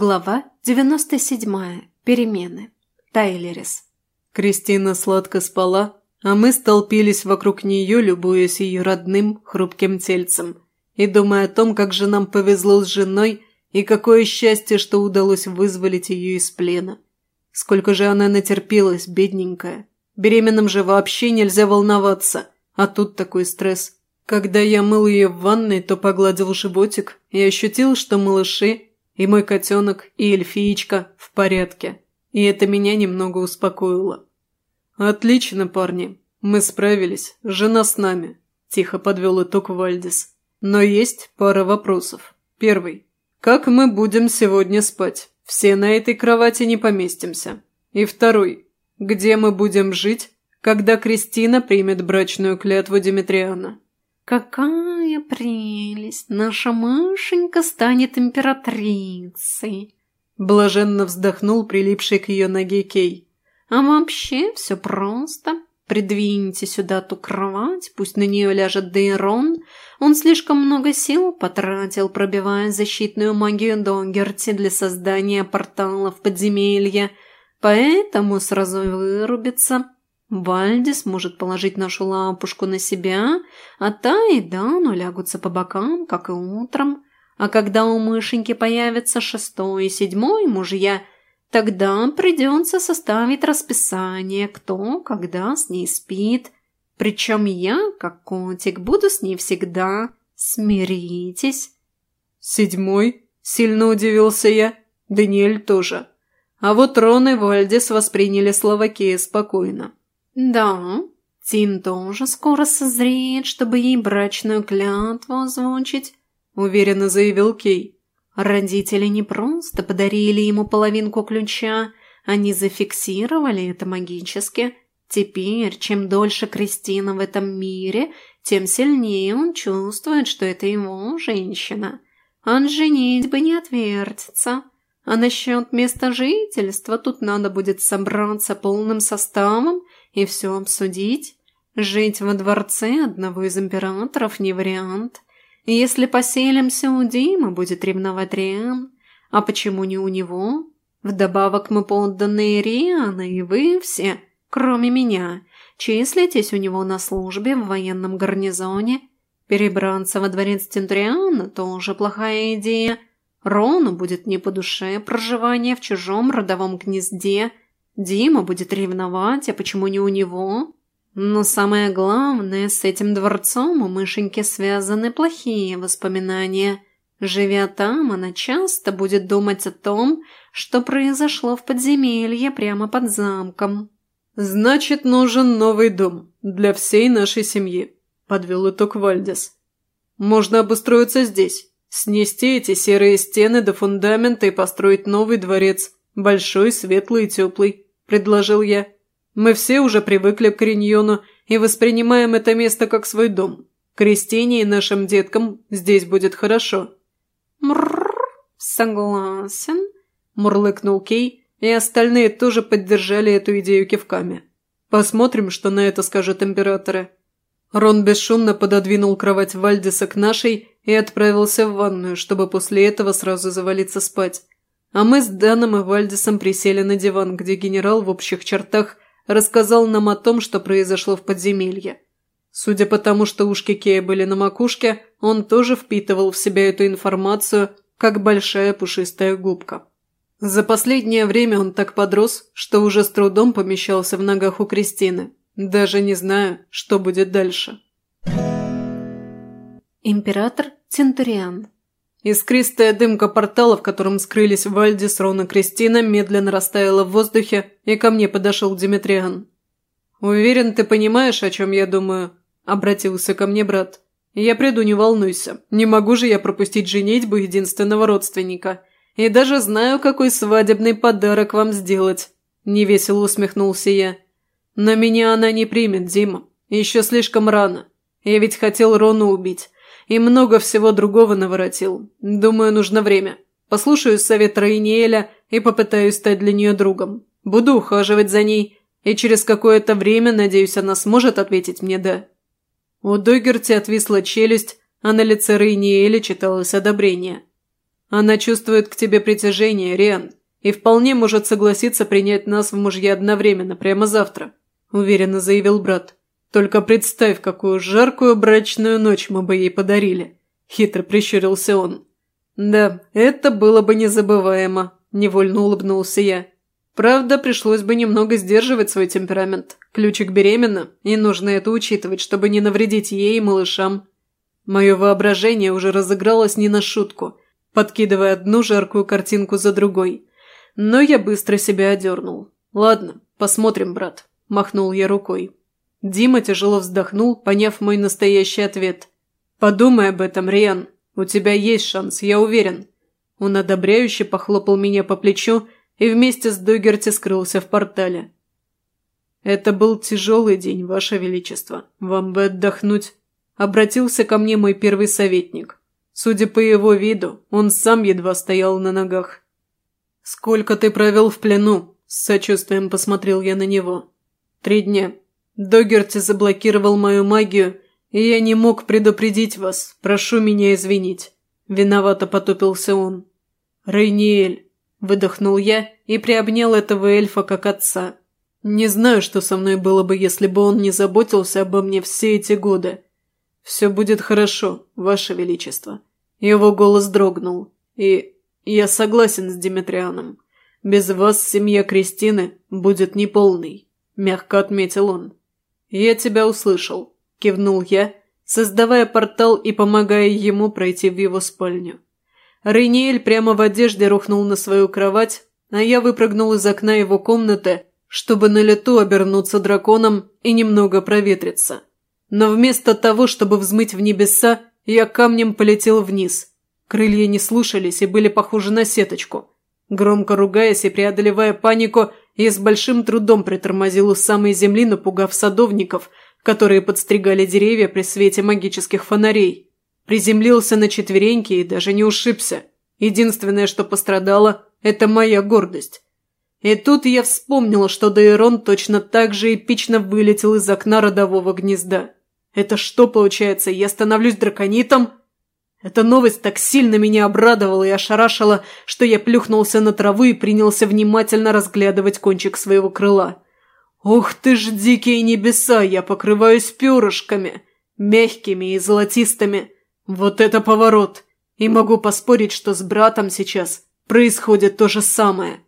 Глава 97. Перемены. Тайлерис. Кристина сладко спала, а мы столпились вокруг нее, любуясь ее родным, хрупким тельцем, и думая о том, как же нам повезло с женой и какое счастье, что удалось вызволить ее из плена. Сколько же она натерпелась, бедненькая. Беременным же вообще нельзя волноваться, а тут такой стресс. Когда я мыл ее в ванной, то погладил животик и ощутил, что малыши и мой котенок, и эльфиечка в порядке. И это меня немного успокоило. «Отлично, парни. Мы справились. Жена с нами», – тихо подвел итог Вальдис. «Но есть пара вопросов. Первый. Как мы будем сегодня спать? Все на этой кровати не поместимся. И второй. Где мы будем жить, когда Кристина примет брачную клятву Димитриана?» «Какая прелесть! Наша Машенька станет императрицей!» Блаженно вздохнул прилипший к ее ноге Кей. «А вообще все просто. Придвиньте сюда ту кровать, пусть на нее ляжет Дейрон. Он слишком много сил потратил, пробивая защитную магию Донгерти для создания портала в подземелье, поэтому сразу вырубится». Вальдис может положить нашу лампушку на себя, а та и Дану лягутся по бокам, как и утром. А когда у мышеньки появятся шестой и седьмой мужья, тогда придется составить расписание, кто когда с ней спит. Причем я, как котик, буду с ней всегда. Смиритесь. Седьмой? Сильно удивился я. Даниэль тоже. А вот Рон и Вальдис восприняли Словакия спокойно. «Да, Тин тоже скоро созреет, чтобы ей брачную клятву озвучить», – уверенно заявил Кей. Родители не просто подарили ему половинку ключа, они зафиксировали это магически. Теперь, чем дольше Кристина в этом мире, тем сильнее он чувствует, что это его женщина. Он женить бы не отвертится. А насчет места жительства тут надо будет собраться полным составом и все обсудить. Жить во дворце одного из императоров не вариант. Если поселимся у Димы, будет ревновать Риан. А почему не у него? Вдобавок мы подданные Риана, и вы все, кроме меня, числитесь у него на службе в военном гарнизоне. Перебраться во дворец Тентриана тоже плохая идея. Рону будет не по душе проживание в чужом родовом гнезде – Дима будет ревновать, а почему не у него? Но самое главное, с этим дворцом у Мышеньки связаны плохие воспоминания. Живя там, она часто будет думать о том, что произошло в подземелье прямо под замком. «Значит, нужен новый дом для всей нашей семьи», – подвел итог Вальдес. «Можно обустроиться здесь, снести эти серые стены до фундамента и построить новый дворец, большой, светлый и теплый предложил я. «Мы все уже привыкли к Риньону и воспринимаем это место как свой дом. Кристине и нашим деткам здесь будет хорошо». «Мрррр, согласен», – мурлыкнул Кей, и остальные тоже поддержали эту идею кивками. «Посмотрим, что на это скажут императоры». Рон бесшумно пододвинул кровать Вальдиса к нашей и отправился в ванную, чтобы после этого сразу завалиться спать. А мы с Даном и Вальдисом присели на диван, где генерал в общих чертах рассказал нам о том, что произошло в подземелье. Судя по тому, что ушки Кея были на макушке, он тоже впитывал в себя эту информацию, как большая пушистая губка. За последнее время он так подрос, что уже с трудом помещался в ногах у Кристины. Даже не знаю, что будет дальше. Император Центуриан Искристая дымка портала, в котором скрылись Вальдис, Рон и Кристина, медленно растаяла в воздухе, и ко мне подошел Димитриан. «Уверен, ты понимаешь, о чем я думаю?» – обратился ко мне брат. «Я приду, не волнуйся. Не могу же я пропустить женитьбу единственного родственника. И даже знаю, какой свадебный подарок вам сделать», – невесело усмехнулся я. «Но меня она не примет, Дима. Еще слишком рано. Я ведь хотел Рону убить» и много всего другого наворотил. Думаю, нужно время. Послушаю совет Райниэля и попытаюсь стать для нее другом. Буду ухаживать за ней, и через какое-то время, надеюсь, она сможет ответить мне «да». У Дойгерти отвисла челюсть, а на лице Рейниэля читалось одобрение. Она чувствует к тебе притяжение, Риан, и вполне может согласиться принять нас в мужья одновременно, прямо завтра», – уверенно заявил брат. «Только представь, какую жаркую брачную ночь мы бы ей подарили», – хитро прищурился он. «Да, это было бы незабываемо», – невольно улыбнулся я. Правда, пришлось бы немного сдерживать свой темперамент. Ключик беременна, и нужно это учитывать, чтобы не навредить ей и малышам. Мое воображение уже разыгралось не на шутку, подкидывая одну жаркую картинку за другой. Но я быстро себя одернул. «Ладно, посмотрим, брат», – махнул я рукой. Дима тяжело вздохнул, поняв мой настоящий ответ. «Подумай об этом, Риан. У тебя есть шанс, я уверен». Он одобряюще похлопал меня по плечу и вместе с Догерти скрылся в портале. «Это был тяжелый день, Ваше Величество. Вам бы отдохнуть», – обратился ко мне мой первый советник. Судя по его виду, он сам едва стоял на ногах. «Сколько ты провел в плену?» – с сочувствием посмотрел я на него. «Три дня. Догерти заблокировал мою магию, и я не мог предупредить вас. Прошу меня извинить». Виновато потупился он. «Рейниэль, Выдохнул я и приобнял этого эльфа как отца. Не знаю, что со мной было бы, если бы он не заботился обо мне все эти годы. «Все будет хорошо, Ваше Величество». Его голос дрогнул. «И я согласен с Димитрианом. Без вас семья Кристины будет неполной», – мягко отметил он. «Я тебя услышал», – кивнул я, создавая портал и помогая ему пройти в его спальню. Рейниэль прямо в одежде рухнул на свою кровать, а я выпрыгнул из окна его комнаты, чтобы на лету обернуться драконом и немного проветриться. Но вместо того, чтобы взмыть в небеса, я камнем полетел вниз. Крылья не слушались и были похожи на сеточку. Громко ругаясь и преодолевая панику, я с большим трудом притормозил у самой земли, напугав садовников, которые подстригали деревья при свете магических фонарей. Приземлился на четвереньки и даже не ушибся. Единственное, что пострадало, это моя гордость. И тут я вспомнила, что Дейрон точно так же эпично вылетел из окна родового гнезда. Это что получается, я становлюсь драконитом? Эта новость так сильно меня обрадовала и ошарашила, что я плюхнулся на траву и принялся внимательно разглядывать кончик своего крыла. Ух ты ж, дикие небеса, я покрываюсь перышками, мягкими и золотистыми. Вот это поворот! И могу поспорить, что с братом сейчас происходит то же самое.